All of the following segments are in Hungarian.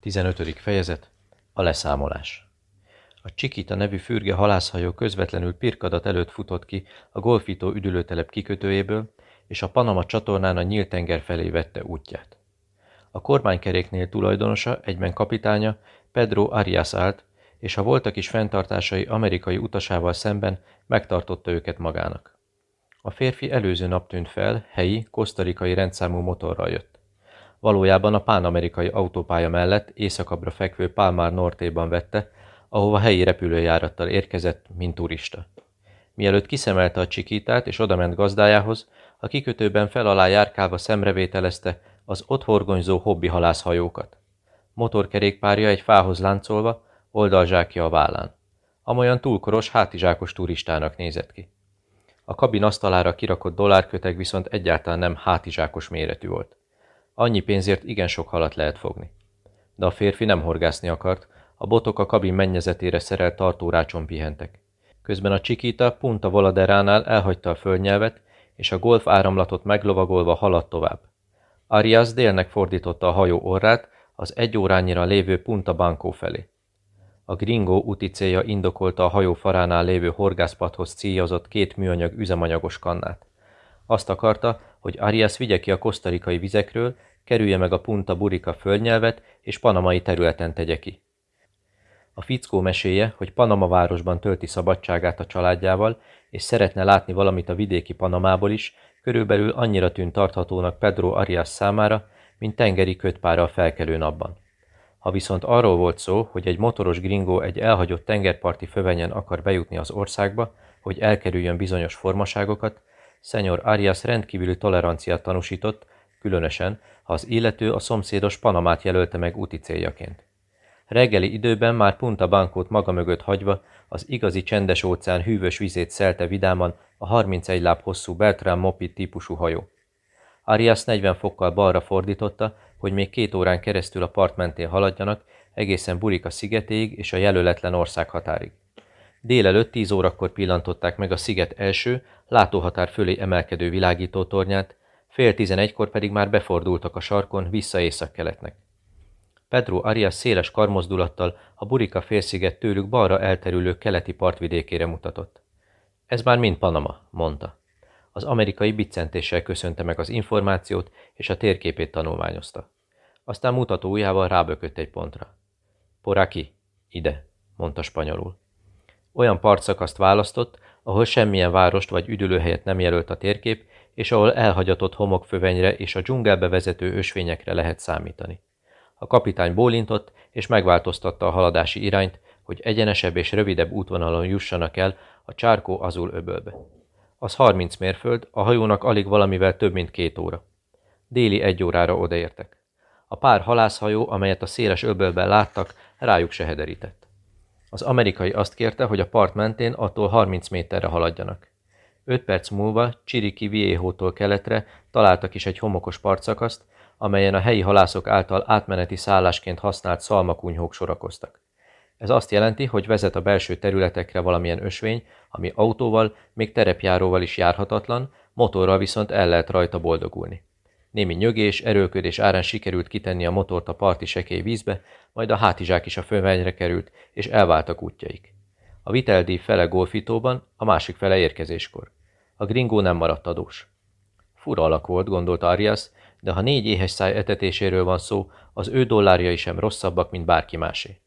15. fejezet A leszámolás A Csikita nevű fürge halászhajó közvetlenül Pirkadat előtt futott ki a Golfító üdülőtelep kikötőjéből, és a Panama csatornán a nyílt tenger felé vette útját. A kormánykeréknél tulajdonosa, egyben kapitánya, Pedro Arias állt, és ha voltak is fenntartásai amerikai utasával szemben, megtartotta őket magának. A férfi előző nap tűnt fel, helyi, kosztarikai rendszámú motorral jött. Valójában a pánamerikai autópálya mellett északabbra fekvő Palmar Nortéban vette, ahova helyi repülőjárattal érkezett, mint turista. Mielőtt kiszemelte a csikítát és odament gazdájához, a kikötőben fel alá járkálva szemrevételezte az ott horgonyzó hobbi halászhajókat. Motorkerékpárja egy fához láncolva, oldalzsákja a vállán. Amolyan túlkoros, hátizsákos turistának nézett ki. A kabin asztalára kirakott dollárköteg viszont egyáltalán nem hátizsákos méretű volt. Annyi pénzért igen sok halat lehet fogni. De a férfi nem horgászni akart, a botok a kabin mennyezetére szerelt tartórácson pihentek. Közben a Csikita Punta Voladeránál elhagyta a földnyelvet, és a golf áramlatot meglovagolva haladt tovább. Arias délnek fordította a hajó orrát az egy órányira lévő Punta Banco felé. A Gringo úti célja indokolta a hajó faránál lévő horgászpadhoz céljozott két műanyag üzemanyagos kannát. Azt akarta, hogy Arias vigye ki a kosztarikai vizekről, kerülje meg a Punta Burika földnyelvet, és panamai területen tegye ki. A fickó meséje, hogy Panama városban tölti szabadságát a családjával, és szeretne látni valamit a vidéki Panamából is, körülbelül annyira tűnt tarthatónak Pedro Arias számára, mint tengeri kötpára a felkelő napban. Ha viszont arról volt szó, hogy egy motoros gringó egy elhagyott tengerparti fövenyen akar bejutni az országba, hogy elkerüljön bizonyos formaságokat, Szenyor Arias rendkívüli toleranciát tanúsított, különösen, ha az illető a szomszédos Panamát jelölte meg úti céljaként. Reggeli időben már Punta Bankót maga mögött hagyva az igazi csendes óceán hűvös vizét szelte vidáman a 31 láb hosszú Bertram Mopi típusú hajó. Arias 40 fokkal balra fordította, hogy még két órán keresztül a part mentén haladjanak, egészen Burika szigetéig és a jelöletlen ország határig. Délelőtt 10 órakor pillantották meg a sziget első, látóhatár fölé emelkedő világítótornyát, fél tizenegykor pedig már befordultak a sarkon vissza északkeletnek. Pedro Arias széles karmozdulattal a Burika félsziget tőlük balra elterülő keleti partvidékére mutatott. Ez már mind Panama, mondta. Az amerikai biccentéssel köszönte meg az információt, és a térképét tanulmányozta. Aztán mutató ujjával rábökött egy pontra. Poraki, ide, mondta spanyolul. Olyan partszakaszt választott, ahol semmilyen várost vagy üdülőhelyet nem jelölt a térkép, és ahol elhagyatott homokfövenyre és a dzsungelbe vezető ösvényekre lehet számítani. A kapitány bólintott, és megváltoztatta a haladási irányt, hogy egyenesebb és rövidebb útvonalon jussanak el a Csárkó Azul öbölbe. Az 30 mérföld, a hajónak alig valamivel több mint két óra. Déli egy órára odaértek. A pár halászhajó, amelyet a széles öbölben láttak, rájuk se hederített. Az amerikai azt kérte, hogy a part mentén attól 30 méterre haladjanak. Öt perc múlva Csiriki Viejótól keletre találtak is egy homokos partszakaszt, amelyen a helyi halászok által átmeneti szállásként használt szalmakunyhók sorakoztak. Ez azt jelenti, hogy vezet a belső területekre valamilyen ösvény, ami autóval, még terepjáróval is járhatatlan, motorral viszont el lehet rajta boldogulni. Némi nyögés, erőlködés árán sikerült kitenni a motort a parti sekély vízbe, majd a hátizsák is a fővenyre került, és elváltak útjaik. A viteldíj fele golfitóban, a másik fele érkezéskor. A gringó nem maradt adós. Fura alak volt, gondolta Arias, de ha négy éhes száj etetéséről van szó, az ő dollárjai sem rosszabbak, mint bárki másé.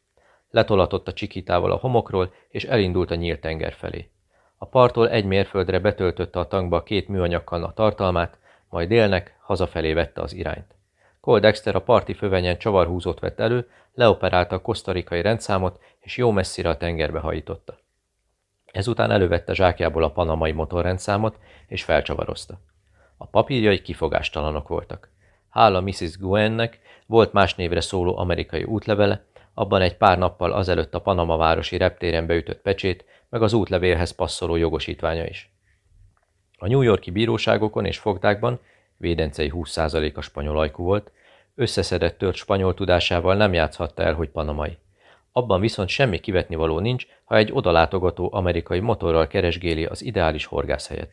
Letolatott a csikítával a homokról, és elindult a nyílt tenger felé. A parttól egy mérföldre betöltötte a tankba a két műanyagkanna tartalmát, majd délnek hazafelé vette az irányt. Cole Dexter a parti fövenyen csavarhúzót vett elő, leoperálta a kosztarikai rendszámot, és jó messzire a tengerbe hajította. Ezután elővette zsákjából a panamai motorrendszámot, és felcsavarozta. A papírjai kifogástalanok voltak. Hála Mrs. Guennek volt más névre szóló amerikai útlevele, abban egy pár nappal azelőtt a Panama városi reptéren beütött pecsét, meg az útlevélhez passzoló jogosítványa is. A New Yorki bíróságokon és fogdákban, védencei 20%-a spanyol ajkú volt, összeszedett tört spanyol tudásával nem játszhatta el, hogy panamai. Abban viszont semmi kivetnivaló nincs, ha egy odalátogató amerikai motorral keresgéli az ideális horgászhelyet.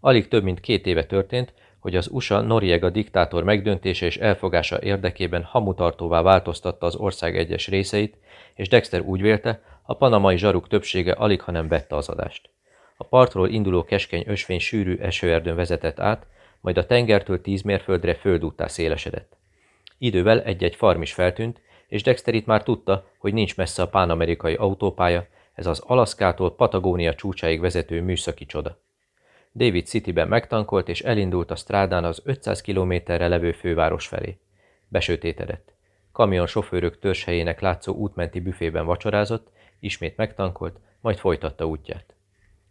Alig több mint két éve történt, hogy az USA Noriega diktátor megdöntése és elfogása érdekében hamutartóvá változtatta az ország egyes részeit, és Dexter úgy vélte, a panamai zsaruk többsége alig, hanem vette az adást. A partról induló keskeny ösvény sűrű esőerdőn vezetett át, majd a tengertől tíz mérföldre földúttá szélesedett. Idővel egy-egy farm is feltűnt, és Dexter itt már tudta, hogy nincs messze a pánamerikai autópálya, ez az Alaszkától Patagónia csúcsáig vezető műszaki csoda. David Cityben megtankolt, és elindult a strádán az 500 kilométerre levő főváros felé. Besötétedett. Kamion sofőrök törzshelyének látszó útmenti büfében vacsorázott, ismét megtankolt, majd folytatta útját.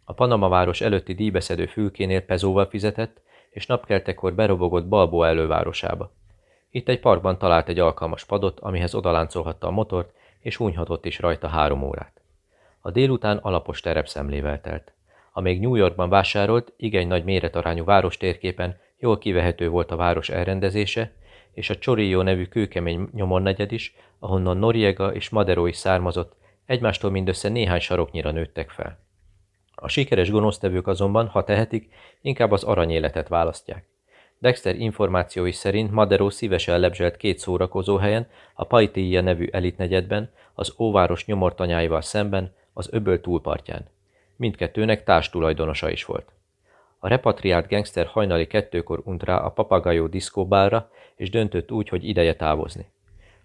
A Panama város előtti díjbeszedő fülkénél pezóval fizetett, és napkeltekor berobogott Balboa elővárosába. Itt egy parkban talált egy alkalmas padot, amihez odaláncolhatta a motort, és hunyhatott is rajta három órát. A délután alapos terepszemlével telt. Amíg New Yorkban vásárolt, igen nagy méretarányú város térképen jól kivehető volt a város elrendezése, és a Chorillo nevű kőkemény nyomornegyed is, ahonnan Noriega és Madero is származott, egymástól mindössze néhány saroknyira nőttek fel. A sikeres gonosztevők azonban, ha tehetik, inkább az aranyéletet választják. Dexter információi szerint Madero szívesen lebzselt két szórakozó helyen, a Paitilla nevű elitnegyedben, az óváros nyomortanyáival szemben, az öböl túlpartján. Mindkettőnek társtulajdonosa is volt. A repatriált gangster hajnali kettőkor unt rá a papagajó diszkóbálra, és döntött úgy, hogy ideje távozni.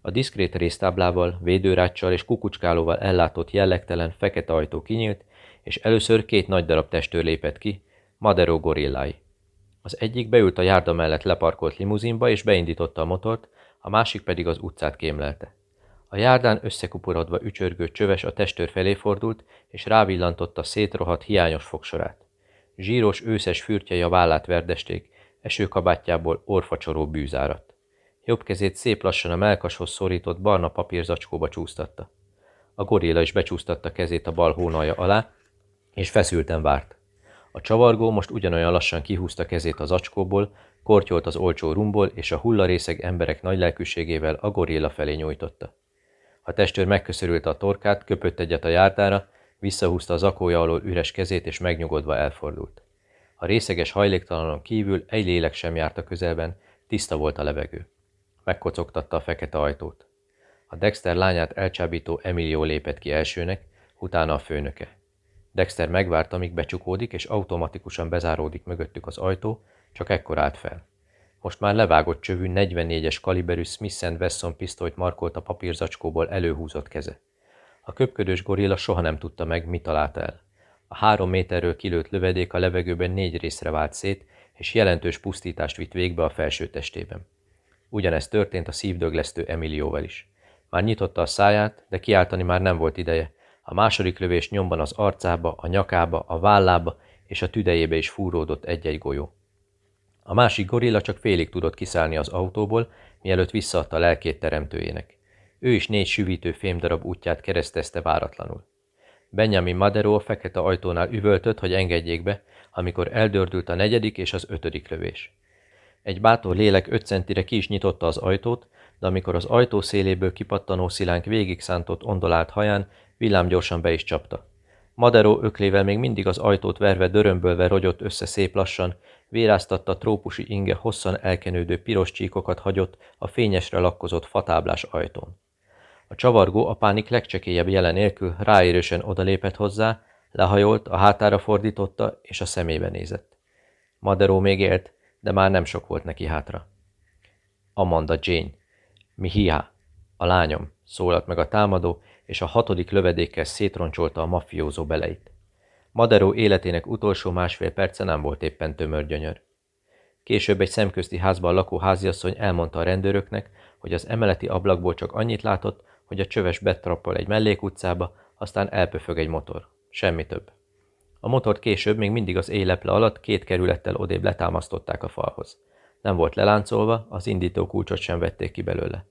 A diszkrét résztáblával, védőráccsal és kukucskálóval ellátott jellegtelen fekete ajtó kinyílt, és először két nagy darab testőr lépett ki, Madero gorillái. Az egyik beült a járda mellett leparkolt limuzinba, és beindította a motort, a másik pedig az utcát kémlelte. A járdán összekuporodva ücsörgő csöves a testőr felé fordult, és rávillantotta szétrohadt hiányos fogsorát. Zsíros őszes fürtjei a vállát verdesték, esőkabátjából orfacsoró bűzárat. Jobb kezét szép lassan a melkashoz szorított barna papírzacskóba csúsztatta. A gorilla is becsúsztatta kezét a bal hónalja alá, és feszülten várt. A csavargó most ugyanolyan lassan kihúzta kezét az acskóból, kortyolt az olcsó rumból, és a hullarészeg emberek nagy lelkűségével a gorilla felé nyújtotta. A testőr megköszörülte a torkát, köpött egyet a jártára, visszahúzta az akója alól üres kezét, és megnyugodva elfordult. A részeges hajléktalanon kívül egy lélek sem járt a közelben, tiszta volt a levegő. Megkocogtatta a fekete ajtót. A Dexter lányát elcsábító Emilio lépett ki elsőnek, utána a főnöke. Dexter megvárta, amíg becsukódik, és automatikusan bezáródik mögöttük az ajtó, csak ekkor állt fel. Most már levágott csövű 44-es kaliberű Smith Wesson pisztolyt markolt a papírzacskóból előhúzott keze. A köpködős gorilla soha nem tudta meg, mi találta el. A három méterről kilőtt lövedék a levegőben négy részre vált szét, és jelentős pusztítást vitt végbe a felső testében. Ugyanezt történt a szívdöglesztő Emilióval is. Már nyitotta a száját, de kiáltani már nem volt ideje, a második lövés nyomban az arcába, a nyakába, a vállába és a tüdejébe is fúródott egy-egy golyó. A másik gorilla csak félig tudott kiszállni az autóból, mielőtt visszaadta lelkét teremtőjének. Ő is négy süvítő fémdarab útját keresztezte váratlanul. Benjamin Madero a fekete ajtónál üvöltött, hogy engedjék be, amikor eldördült a negyedik és az ötödik lövés. Egy bátor lélek öt centire ki is nyitotta az ajtót, de amikor az ajtó széléből kipattanó szilánk végig szántott ondolált haján, Villám gyorsan be is csapta. Madero öklével még mindig az ajtót verve dörömbölve rogyott össze szép lassan, véráztatta a trópusi inge hosszan elkenődő piros csíkokat hagyott a fényesre lakkozott fatáblás ajtón. A csavargó a pánik legcsekélyebb jelen nélkül ráérősen odalépett hozzá, lehajolt, a hátára fordította, és a szemébe nézett. Madero még élt, de már nem sok volt neki hátra. Amanda Jane. Mihia. A lányom, szólalt meg a támadó, és a hatodik lövedékkel szétroncsolta a mafiózó beleit. Madero életének utolsó másfél perce nem volt éppen tömör gyönyör. Később egy szemközti házban lakó háziasszony elmondta a rendőröknek, hogy az emeleti ablakból csak annyit látott, hogy a csöves betrappol egy mellékutcába, aztán elpöfög egy motor. Semmi több. A motort később még mindig az éleple alatt két kerülettel odébb letámasztották a falhoz. Nem volt leláncolva, az indító kulcsot sem vették ki belőle.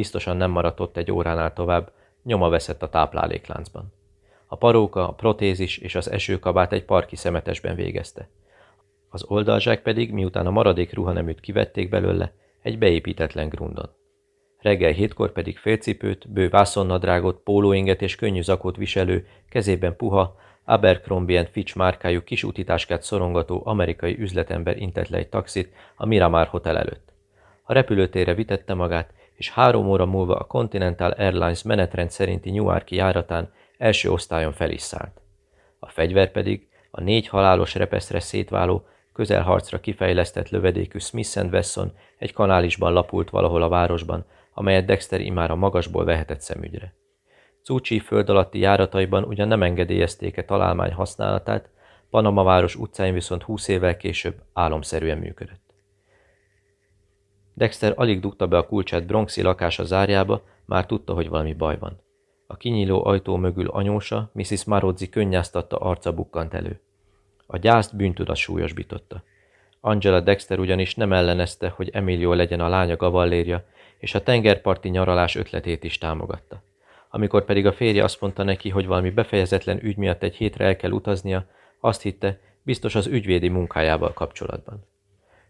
Biztosan nem maradt ott egy óránál tovább, nyoma veszett a táplálékláncban. A paróka, a protézis és az esőkabát egy parki szemetesben végezte. Az oldalzsák pedig, miután a maradék ruhaneműt kivették belőle, egy beépítetlen grundon. Reggel hétkor pedig félcipőt, bő vászonnadrágot, pólóinget és könnyű zakót viselő, kezében puha, Abercrombie Fitch márkájú kis utitáskát szorongató amerikai üzletember intett le egy taxit a Miramar Hotel előtt. A repülőtérre vitette magát, és három óra múlva a Continental Airlines menetrend szerinti Newarki járatán első osztályon fel is szállt. A fegyver pedig a négy halálos repeszre szétváló, közelharcra kifejlesztett lövedékű Smith Wesson egy kanálisban lapult valahol a városban, amelyet Dexter imára magasból vehetett szemügyre. Cúcsi föld alatti járataiban ugyan nem engedélyezték-e találmány használatát, Panama város utcáin viszont húsz évvel később álomszerűen működött. Dexter alig dugta be a kulcsát Bronxi lakása zárjába, már tudta, hogy valami baj van. A kinyíló ajtó mögül anyósa, Mrs. Marozzi könnyáztatta arca bukkant elő. A gyászt bűntudat súlyosbította. Angela Dexter ugyanis nem ellenezte, hogy Emilio legyen a lánya gavallérja, és a tengerparti nyaralás ötletét is támogatta. Amikor pedig a férje azt mondta neki, hogy valami befejezetlen ügy miatt egy hétre el kell utaznia, azt hitte, biztos az ügyvédi munkájával kapcsolatban.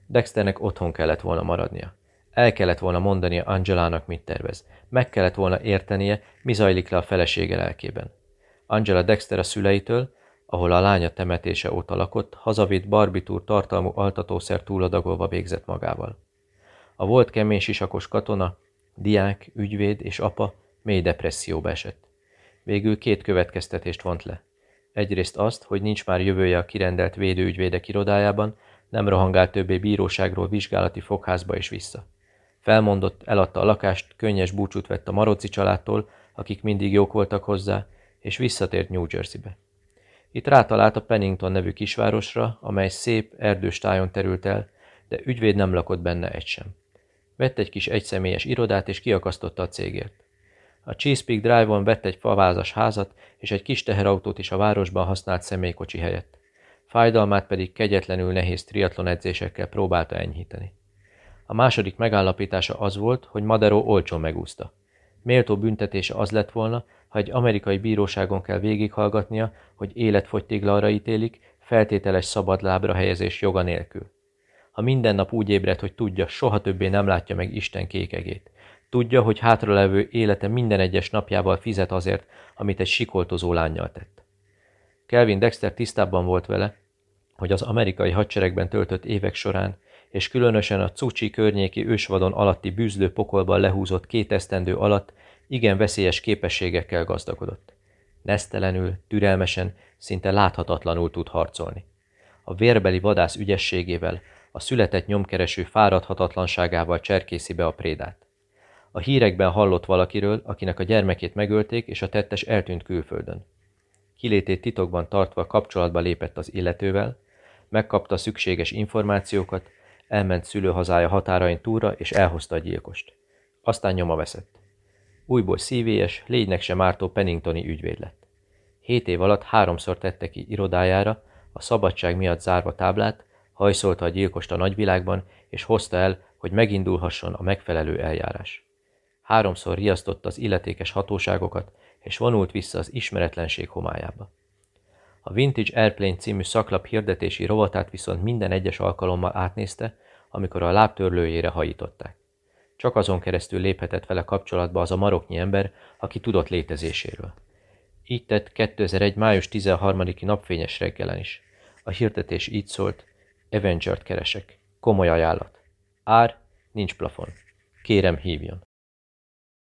Dexternek otthon kellett volna maradnia. El kellett volna mondania Angelának, mit tervez. Meg kellett volna értenie, mi zajlik le a felesége lelkében. Angela Dexter a szüleitől, ahol a lánya temetése óta lakott, hazavitt barbitúr tartalmú altatószer túladagolva végzett magával. A volt kemény sisakos katona, diák, ügyvéd és apa mély depresszióba esett. Végül két következtetést vont le. Egyrészt azt, hogy nincs már jövője a kirendelt védőügyvédek irodájában, nem rohangál többé bíróságról vizsgálati fogházba és vissza. Felmondott, eladta a lakást, könnyes búcsút vett a Maroci családtól, akik mindig jók voltak hozzá, és visszatért New Jerseybe. Itt rátalált a Pennington nevű kisvárosra, amely szép, erdős tájon terült el, de ügyvéd nem lakott benne egy sem. Vett egy kis egyszemélyes irodát, és kiakasztotta a cégért. A Chesapeake Drive-on vett egy favázas házat, és egy kis teherautót is a városban használt személykocsi helyett. Fájdalmát pedig kegyetlenül nehéz triatlon edzésekkel próbálta enyhíteni. A második megállapítása az volt, hogy Madero olcsón megúszta. Méltó büntetése az lett volna, ha egy amerikai bíróságon kell végighallgatnia, hogy életfogytiglanra ítélik, feltételes szabadlábra helyezés joga nélkül. Ha minden nap úgy ébred, hogy tudja, soha többé nem látja meg Isten kékegét. Tudja, hogy hátralevő élete minden egyes napjával fizet azért, amit egy sikoltozó lányjal tett. Kelvin Dexter tisztában volt vele, hogy az amerikai hadseregben töltött évek során és különösen a Cucsi környéki ősvadon alatti bűzlő pokolban lehúzott két esztendő alatt igen veszélyes képességekkel gazdagodott. Nesztelenül, türelmesen, szinte láthatatlanul tud harcolni. A vérbeli vadász ügyességével, a született nyomkereső fáradhatatlanságával cserkészi be a prédát. A hírekben hallott valakiről, akinek a gyermekét megölték, és a tettes eltűnt külföldön. Kilétét titokban tartva kapcsolatba lépett az illetővel, megkapta szükséges információkat, elment szülőhazája határain túlra, és elhozta a gyilkost. Aztán nyoma veszett. Újból szívélyes, lénynek sem ártó Penningtoni ügyvéd lett. Hét év alatt háromszor tette ki irodájára, a szabadság miatt zárva táblát, hajszolta a gyilkost a nagyvilágban, és hozta el, hogy megindulhasson a megfelelő eljárás. Háromszor riasztotta az illetékes hatóságokat, és vonult vissza az ismeretlenség homályába. A Vintage Airplane című szaklap hirdetési rovatát viszont minden egyes alkalommal átnézte, amikor a lábtörlőjére hajították. Csak azon keresztül léphetett vele kapcsolatba az a maroknyi ember, aki tudott létezéséről. Így tett 2001. május 13-i napfényes reggelen is. A hirdetés így szólt, Avenger-t keresek. Komoly ajánlat. Ár, nincs plafon. Kérem hívjon.